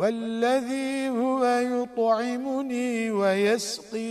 والذي هو يطعمني ويسقي